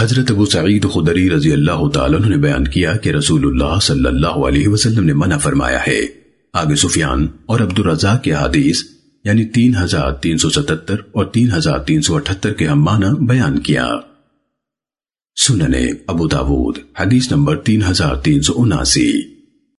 حضرت ابو سعید خدری رضی اللہ تعالیٰ نے بیان کیا کہ رسول اللہ صلی اللہ علیہ وسلم نے منع فرمایا ہے۔ آگے سفیان اور عبد الرزاق کے حدیث یعنی تین ہزار تین سو ستتر اور تین ہزار تین سو اٹھتر کے ہم معنی بیان کیا۔ سننے ابو داود، حدیث نمبر تین ہزار تین سو اناسی۔